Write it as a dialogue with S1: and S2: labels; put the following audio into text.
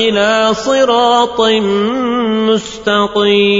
S1: إلى صراط مستقيم.